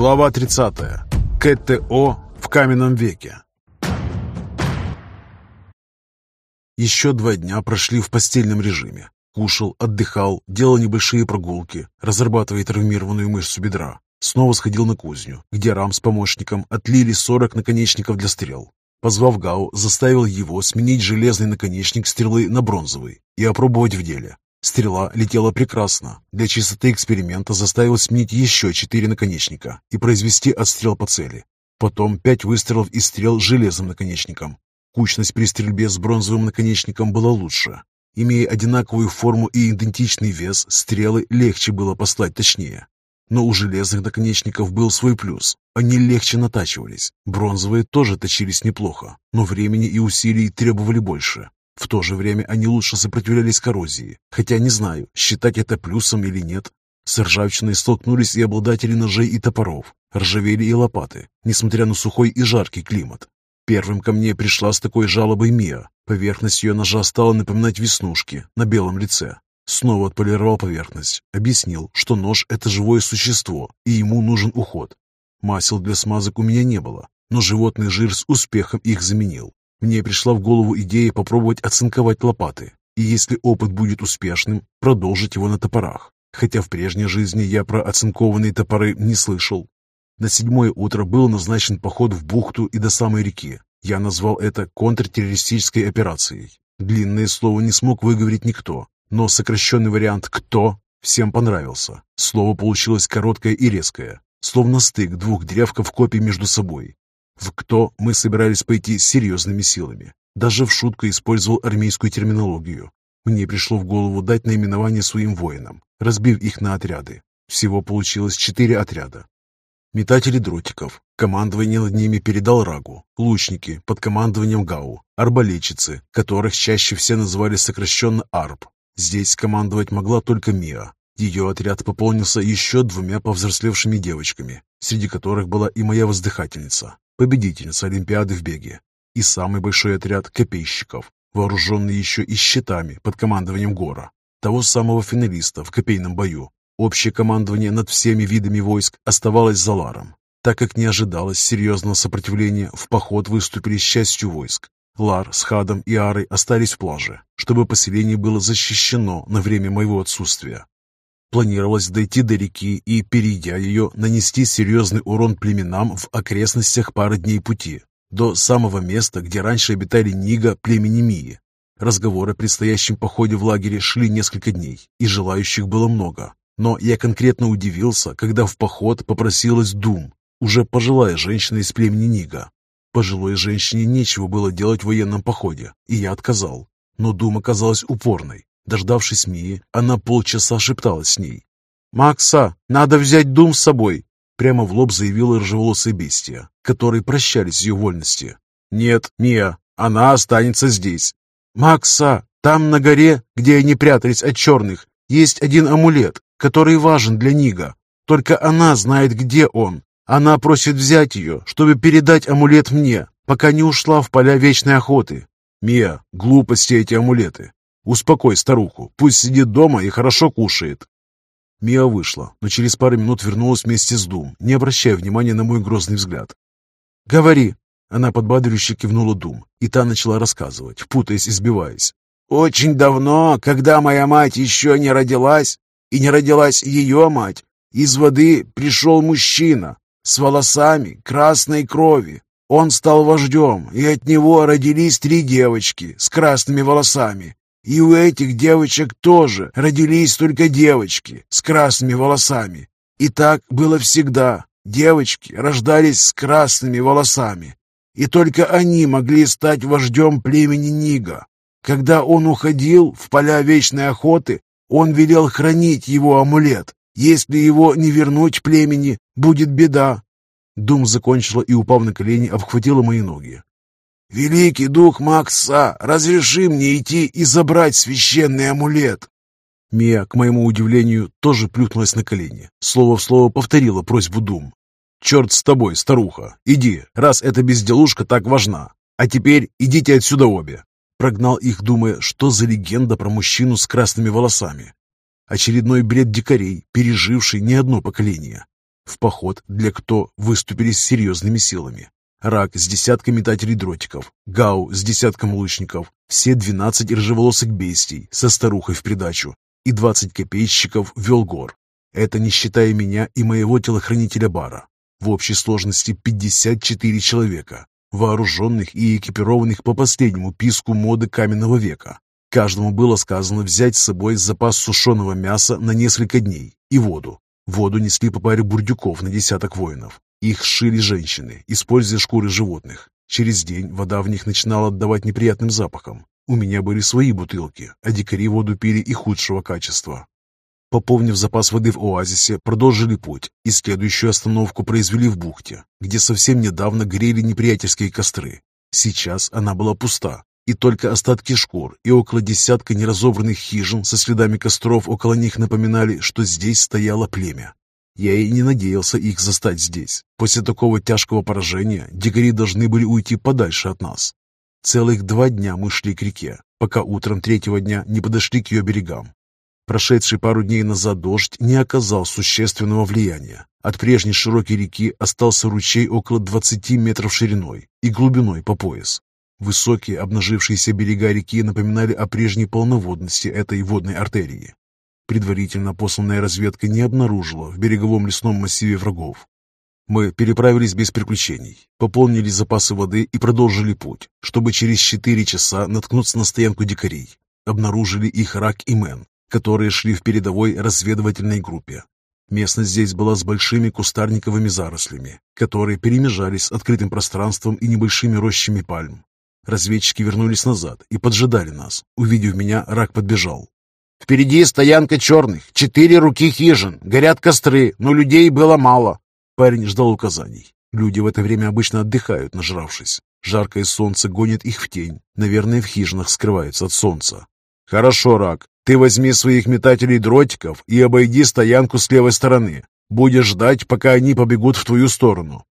Глава 30. КТО в каменном веке. Еще два дня прошли в постельном режиме. Кушал, отдыхал, делал небольшие прогулки, разрабатывая травмированную мышцу бедра. Снова сходил на кузню, где Рам с помощником отлили 40 наконечников для стрел. Позвав Гау, заставил его сменить железный наконечник стрелы на бронзовый и опробовать в деле. Стрела летела прекрасно. Для чистоты эксперимента заставил сменить еще четыре наконечника и произвести отстрел по цели. Потом пять выстрелов из стрел железным наконечником. Кучность при стрельбе с бронзовым наконечником была лучше. Имея одинаковую форму и идентичный вес, стрелы легче было послать точнее. Но у железных наконечников был свой плюс. Они легче натачивались. Бронзовые тоже точились неплохо, но времени и усилий требовали больше. В то же время они лучше сопротивлялись коррозии, хотя не знаю, считать это плюсом или нет. С ржавчиной столкнулись и обладатели ножей и топоров, ржавели и лопаты, несмотря на сухой и жаркий климат. Первым ко мне пришла с такой жалобой Мия. Поверхность ее ножа стала напоминать веснушки на белом лице. Снова отполировал поверхность, объяснил, что нож – это живое существо, и ему нужен уход. Масел для смазок у меня не было, но животный жир с успехом их заменил. Мне пришла в голову идея попробовать оцинковать лопаты, и если опыт будет успешным, продолжить его на топорах. Хотя в прежней жизни я про оцинкованные топоры не слышал. На седьмое утро был назначен поход в бухту и до самой реки. Я назвал это контртеррористической операцией. Длинное слово не смог выговорить никто, но сокращенный вариант «кто» всем понравился. Слово получилось короткое и резкое, словно стык двух древков копий между собой. В «кто» мы собирались пойти серьезными силами. Даже в шутку использовал армейскую терминологию. Мне пришло в голову дать наименование своим воинам, разбив их на отряды. Всего получилось четыре отряда. Метатели дротиков. Командование над ними передал Рагу. Лучники под командованием Гау. Арбалетчицы, которых чаще все называли сокращенно АРП. Здесь командовать могла только Мия. Ее отряд пополнился еще двумя повзрослевшими девочками, среди которых была и моя воздыхательница победительница Олимпиады в беге, и самый большой отряд копейщиков, вооруженный еще и щитами под командованием Гора, того самого финалиста в копейном бою. Общее командование над всеми видами войск оставалось за Ларом. Так как не ожидалось серьезного сопротивления, в поход выступили с частью войск. Лар с Хадом и Арой остались в плаже, чтобы поселение было защищено на время моего отсутствия. Планировалось дойти до реки и, перейдя ее, нанести серьезный урон племенам в окрестностях пары дней пути, до самого места, где раньше обитали Нига племени Мии. Разговоры о предстоящем походе в лагере шли несколько дней, и желающих было много. Но я конкретно удивился, когда в поход попросилась Дум, уже пожилая женщина из племени Нига. Пожилой женщине нечего было делать в военном походе, и я отказал. Но Дум оказалась упорной. Дождавшись Мии, она полчаса шепталась с ней. «Макса, надо взять Дум с собой!» Прямо в лоб заявила рыжеволосая бестия, которые прощались с ее вольности. «Нет, Мия, она останется здесь». «Макса, там на горе, где они прятались от черных, есть один амулет, который важен для Нига. Только она знает, где он. Она просит взять ее, чтобы передать амулет мне, пока не ушла в поля вечной охоты. Мия, глупости эти амулеты. Успокой старуху, пусть сидит дома и хорошо кушает. Мия вышла, но через пару минут вернулась вместе с Дум, не обращая внимания на мой грозный взгляд. «Говори!» Она подбадривающе кивнула Дум, и та начала рассказывать, путаясь и сбиваясь. «Очень давно, когда моя мать еще не родилась, и не родилась ее мать, из воды пришел мужчина с волосами красной крови. Он стал вождем, и от него родились три девочки с красными волосами. И у этих девочек тоже родились только девочки с красными волосами. И так было всегда. Девочки рождались с красными волосами. И только они могли стать вождем племени Нига. Когда он уходил в поля вечной охоты, он велел хранить его амулет. Если его не вернуть племени, будет беда. Дум закончила и, упав на колени, обхватила мои ноги. «Великий дух Макса, разреши мне идти и забрать священный амулет!» Мия, к моему удивлению, тоже плюхнулась на колени. Слово в слово повторила просьбу Дум. «Черт с тобой, старуха! Иди, раз эта безделушка так важна! А теперь идите отсюда обе!» Прогнал их, думая, что за легенда про мужчину с красными волосами. Очередной бред дикарей, переживший не одно поколение. В поход для кто выступили с серьезными силами. Рак с десятком метателей дротиков, Гау с десятком лучников, все двенадцать рыжеволосых бестий со старухой в придачу и двадцать копейщиков вел гор. Это не считая меня и моего телохранителя бара. В общей сложности 54 человека, вооруженных и экипированных по последнему писку моды каменного века. Каждому было сказано взять с собой запас сушеного мяса на несколько дней и воду. Воду несли по паре бурдюков на десяток воинов. Их шили женщины, используя шкуры животных. Через день вода в них начинала отдавать неприятным запахом. У меня были свои бутылки, а дикари воду пили и худшего качества. Пополнив запас воды в оазисе, продолжили путь и следующую остановку произвели в бухте, где совсем недавно грели неприятельские костры. Сейчас она была пуста, и только остатки шкур и около десятка неразобранных хижин со следами костров около них напоминали, что здесь стояло племя. Я и не надеялся их застать здесь. После такого тяжкого поражения дикари должны были уйти подальше от нас. Целых два дня мы шли к реке, пока утром третьего дня не подошли к ее берегам. Прошедший пару дней назад дождь не оказал существенного влияния. От прежней широкой реки остался ручей около 20 метров шириной и глубиной по пояс. Высокие обнажившиеся берега реки напоминали о прежней полноводности этой водной артерии. Предварительно посланная разведка не обнаружила в береговом лесном массиве врагов. Мы переправились без приключений, пополнили запасы воды и продолжили путь, чтобы через четыре часа наткнуться на стоянку дикарей. Обнаружили их Рак и Мэн, которые шли в передовой разведывательной группе. Местность здесь была с большими кустарниковыми зарослями, которые перемежались с открытым пространством и небольшими рощами пальм. Разведчики вернулись назад и поджидали нас. Увидев меня, Рак подбежал. «Впереди стоянка черных, четыре руки хижин, горят костры, но людей было мало». Парень ждал указаний. Люди в это время обычно отдыхают, нажравшись. Жаркое солнце гонит их в тень. Наверное, в хижинах скрываются от солнца. «Хорошо, Рак, ты возьми своих метателей дротиков и обойди стоянку с левой стороны. Будешь ждать, пока они побегут в твою сторону».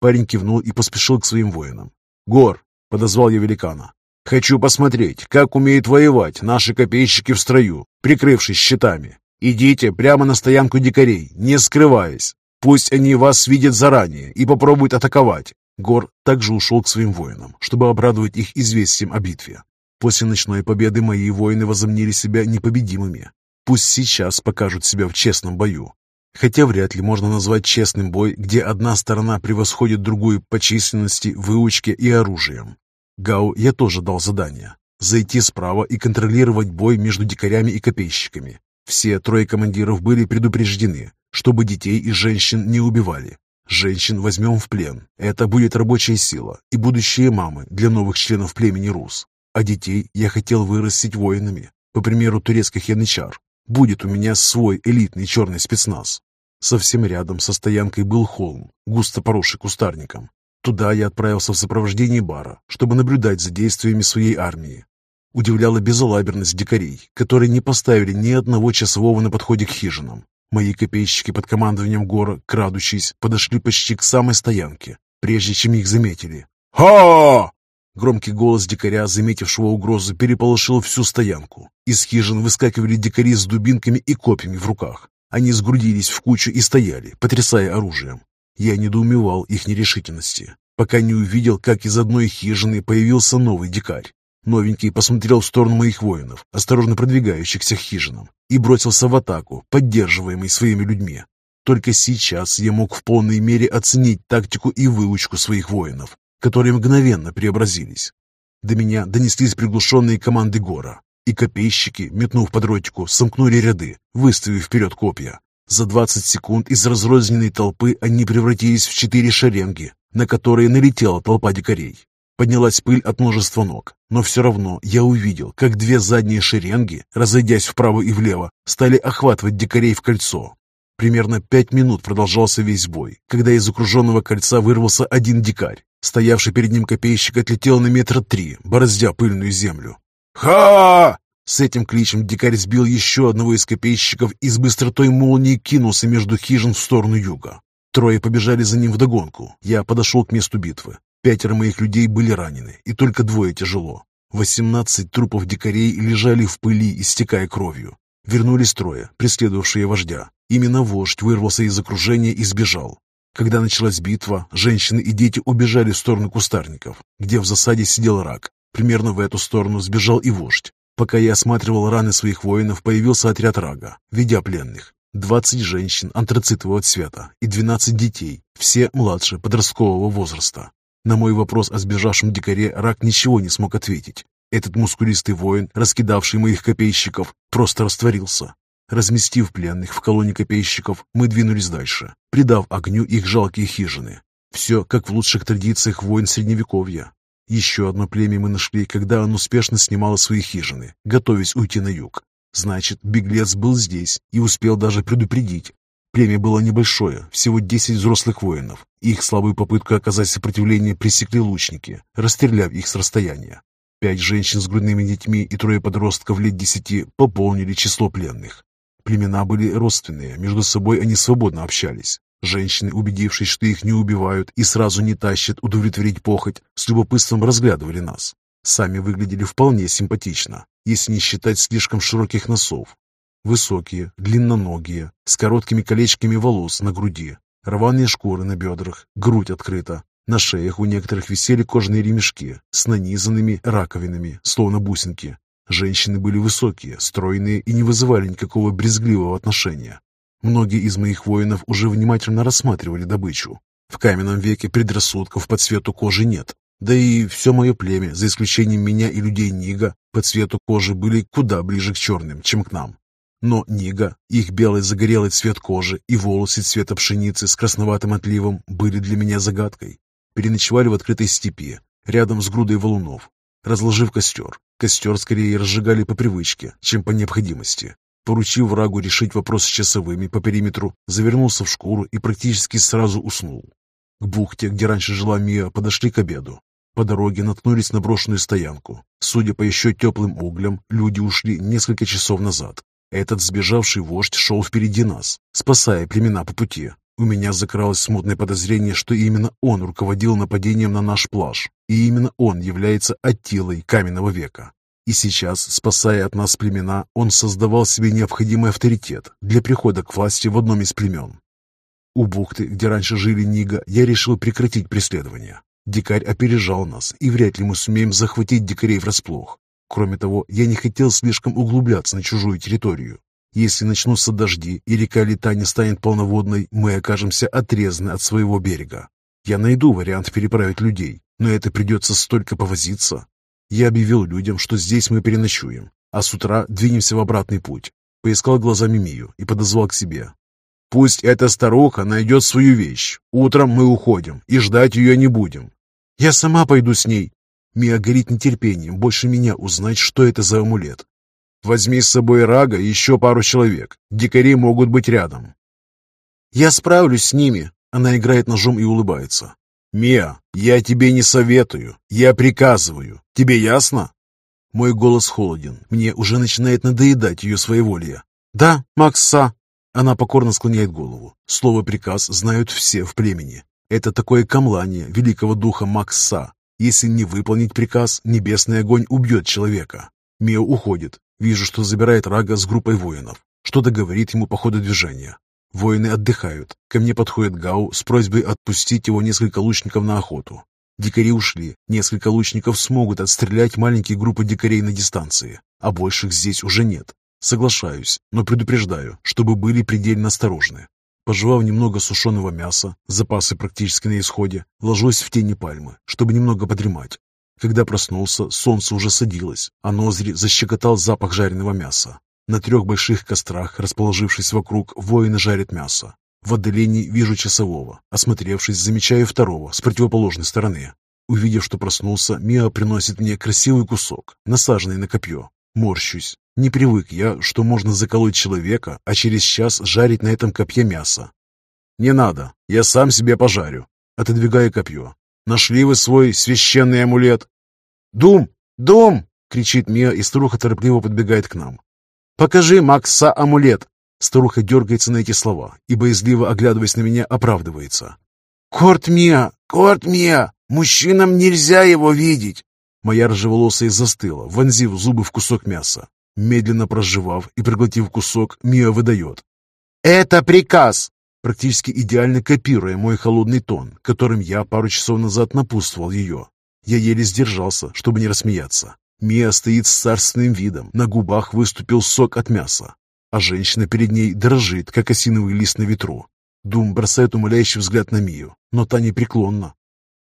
Парень кивнул и поспешил к своим воинам. «Гор!» — подозвал я великана. «Хочу посмотреть, как умеют воевать наши копейщики в строю, прикрывшись щитами. Идите прямо на стоянку дикарей, не скрываясь. Пусть они вас видят заранее и попробуют атаковать». Гор также ушел к своим воинам, чтобы обрадовать их известием о битве. После ночной победы мои воины возомнили себя непобедимыми. Пусть сейчас покажут себя в честном бою. Хотя вряд ли можно назвать честным бой, где одна сторона превосходит другую по численности, выучке и оружием. Гау я тоже дал задание. Зайти справа и контролировать бой между дикарями и копейщиками. Все трое командиров были предупреждены, чтобы детей и женщин не убивали. Женщин возьмем в плен. Это будет рабочая сила и будущие мамы для новых членов племени Рус. А детей я хотел вырастить воинами, по примеру турецких янычар. Будет у меня свой элитный черный спецназ. Совсем рядом со стоянкой был холм, густо поросший кустарником. Туда я отправился в сопровождении бара, чтобы наблюдать за действиями своей армии. Удивляла безалаберность дикарей, которые не поставили ни одного часового на подходе к хижинам. Мои копейщики под командованием Гора, крадучись, подошли почти к самой стоянке, прежде чем их заметили. «Ха!» Громкий голос дикаря, заметившего угрозу, переполошил всю стоянку. Из хижин выскакивали дикари с дубинками и копьями в руках. Они сгрудились в кучу и стояли, потрясая оружием. Я недоумевал их нерешительности, пока не увидел, как из одной хижины появился новый дикарь. Новенький посмотрел в сторону моих воинов, осторожно продвигающихся к хижинам, и бросился в атаку, поддерживаемый своими людьми. Только сейчас я мог в полной мере оценить тактику и выучку своих воинов которые мгновенно преобразились. До меня донеслись приглушенные команды Гора, и копейщики, метнув под ротику, сомкнули ряды, выставив вперед копья. За 20 секунд из разрозненной толпы они превратились в четыре шеренги, на которые налетела толпа дикарей. Поднялась пыль от множества ног, но все равно я увидел, как две задние шеренги, разойдясь вправо и влево, стали охватывать дикарей в кольцо. Примерно пять минут продолжался весь бой, когда из окруженного кольца вырвался один дикарь. Стоявший перед ним копейщик отлетел на метра три, бороздя пыльную землю. «Ха!» С этим кличем дикарь сбил еще одного из копейщиков и с быстротой молнии кинулся между хижин в сторону юга. Трое побежали за ним вдогонку. Я подошел к месту битвы. Пятеро моих людей были ранены, и только двое тяжело. Восемнадцать трупов дикарей лежали в пыли, истекая кровью. Вернулись трое, преследовавшие вождя. Именно вождь вырвался из окружения и сбежал. Когда началась битва, женщины и дети убежали в сторону кустарников, где в засаде сидел рак. Примерно в эту сторону сбежал и вождь. Пока я осматривал раны своих воинов, появился отряд рага, ведя пленных. Двадцать женщин антрацитового цвета и двенадцать детей, все младше подросткового возраста. На мой вопрос о сбежавшем дикаре Рак ничего не смог ответить. Этот мускулистый воин, раскидавший моих копейщиков, просто растворился. Разместив пленных в колонии копейщиков, мы двинулись дальше, придав огню их жалкие хижины. Все, как в лучших традициях войн Средневековья. Еще одно племя мы нашли, когда оно успешно снимало свои хижины, готовясь уйти на юг. Значит, беглец был здесь и успел даже предупредить. Племя было небольшое, всего 10 взрослых воинов. Их слабую попытку оказать сопротивление пресекли лучники, расстреляв их с расстояния. Пять женщин с грудными детьми и трое подростков лет десяти пополнили число пленных. Племена были родственные, между собой они свободно общались. Женщины, убедившись, что их не убивают и сразу не тащат удовлетворить похоть, с любопытством разглядывали нас. Сами выглядели вполне симпатично, если не считать слишком широких носов. Высокие, длинноногие, с короткими колечками волос на груди, рваные шкуры на бедрах, грудь открыта, на шеях у некоторых висели кожаные ремешки с нанизанными раковинами, словно бусинки. Женщины были высокие, стройные и не вызывали никакого брезгливого отношения. Многие из моих воинов уже внимательно рассматривали добычу. В каменном веке предрассудков по цвету кожи нет. Да и все мое племя, за исключением меня и людей Нига, по цвету кожи были куда ближе к черным, чем к нам. Но Нига, их белый загорелый цвет кожи и волосы цвета пшеницы с красноватым отливом были для меня загадкой переночевали в открытой степи, рядом с грудой валунов, разложив костер. Костер скорее разжигали по привычке, чем по необходимости. Поручив врагу решить вопрос с часовыми по периметру, завернулся в шкуру и практически сразу уснул. К бухте, где раньше жила Мия, подошли к обеду. По дороге наткнулись на брошенную стоянку. Судя по еще теплым углям, люди ушли несколько часов назад. Этот сбежавший вождь шел впереди нас, спасая племена по пути. У меня закралось смутное подозрение, что именно он руководил нападением на наш плаж, и именно он является Аттилой каменного века. И сейчас, спасая от нас племена, он создавал себе необходимый авторитет для прихода к власти в одном из племен. У бухты, где раньше жили Нига, я решил прекратить преследование. Дикарь опережал нас, и вряд ли мы сумеем захватить дикарей врасплох. Кроме того, я не хотел слишком углубляться на чужую территорию. Если начнутся дожди и река Лита не станет полноводной, мы окажемся отрезаны от своего берега. Я найду вариант переправить людей, но это придется столько повозиться. Я объявил людям, что здесь мы переночуем, а с утра двинемся в обратный путь. Поискал глазами Мию и подозвал к себе. «Пусть эта старуха найдет свою вещь. Утром мы уходим и ждать ее не будем». «Я сама пойду с ней». Мия горит нетерпением больше меня узнать, что это за амулет. Возьми с собой Рага и еще пару человек. Дикари могут быть рядом. Я справлюсь с ними. Она играет ножом и улыбается. Мия, я тебе не советую. Я приказываю. Тебе ясно? Мой голос холоден. Мне уже начинает надоедать ее своеволие. Да, Макса. Она покорно склоняет голову. Слово «приказ» знают все в племени. Это такое камлание великого духа Макса. Если не выполнить приказ, небесный огонь убьет человека. Мия уходит, Вижу, что забирает Рага с группой воинов. Что-то говорит ему по ходу движения. Воины отдыхают. Ко мне подходит Гау с просьбой отпустить его несколько лучников на охоту. Дикари ушли. Несколько лучников смогут отстрелять маленькие группы дикарей на дистанции, а больших здесь уже нет. Соглашаюсь, но предупреждаю, чтобы были предельно осторожны. Пожевав немного сушеного мяса, запасы практически на исходе, ложусь в тени пальмы, чтобы немного подремать. Когда проснулся, солнце уже садилось, а ноздри защекотал запах жареного мяса. На трех больших кострах, расположившись вокруг, воины жарят мясо. В отдалении вижу часового. Осмотревшись, замечаю второго, с противоположной стороны. Увидев, что проснулся, Миа приносит мне красивый кусок, насаженный на копье. Морщусь. Не привык я, что можно заколоть человека, а через час жарить на этом копье мясо. «Не надо, я сам себе пожарю», отодвигая копье. Нашли вы свой священный амулет?» «Дум! Дум!» — кричит Мия, и старуха торопливо подбегает к нам. «Покажи Макса амулет!» Старуха дергается на эти слова и, боязливо оглядываясь на меня, оправдывается. «Корт Мия! Корт Мия! Мужчинам нельзя его видеть!» Моя рыжеволосая застыла, вонзив зубы в кусок мяса. Медленно проживав и проглотив кусок, Мия выдает. «Это приказ!» Практически идеально копируя мой холодный тон, которым я пару часов назад напутствовал ее. Я еле сдержался, чтобы не рассмеяться. Мия стоит с царственным видом, на губах выступил сок от мяса, а женщина перед ней дрожит, как осиновый лист на ветру. Дум бросает умоляющий взгляд на Мию, но та непреклонна.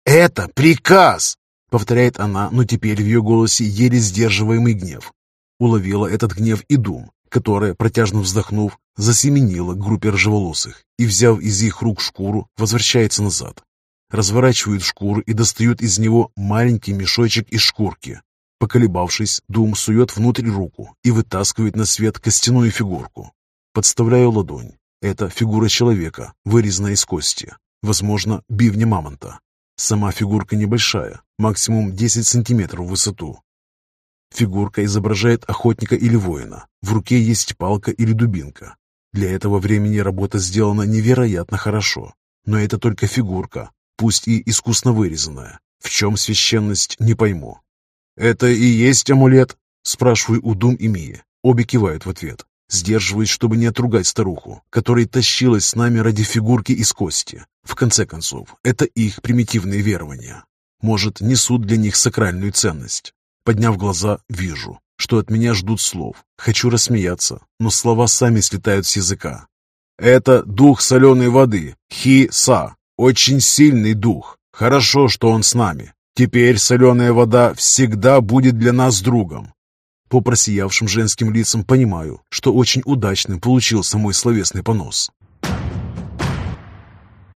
«Это приказ!» — повторяет она, но теперь в ее голосе еле сдерживаемый гнев. Уловила этот гнев и Дум, которая, протяжно вздохнув, засеменила группе ржеволосых и, взяв из их рук шкуру, возвращается назад. Разворачивают шкуру и достают из него маленький мешочек из шкурки. Поколебавшись, Дум сует внутрь руку и вытаскивает на свет костяную фигурку. Подставляю ладонь. Это фигура человека, вырезанная из кости. Возможно, бивня мамонта. Сама фигурка небольшая, максимум 10 сантиметров в высоту. Фигурка изображает охотника или воина. В руке есть палка или дубинка. Для этого времени работа сделана невероятно хорошо. Но это только фигурка, пусть и искусно вырезанная. В чем священность, не пойму. «Это и есть амулет?» Спрашиваю у Дум и Мии. Обе кивают в ответ. Сдерживаюсь, чтобы не отругать старуху, которая тащилась с нами ради фигурки из кости. В конце концов, это их примитивные верования. Может, несут для них сакральную ценность. Подняв глаза, вижу, что от меня ждут слов. Хочу рассмеяться, но слова сами слетают с языка. Это дух соленой воды, Хи-Са. Очень сильный дух. Хорошо, что он с нами. Теперь соленая вода всегда будет для нас другом. По просиявшим женским лицам понимаю, что очень удачным получился мой словесный понос.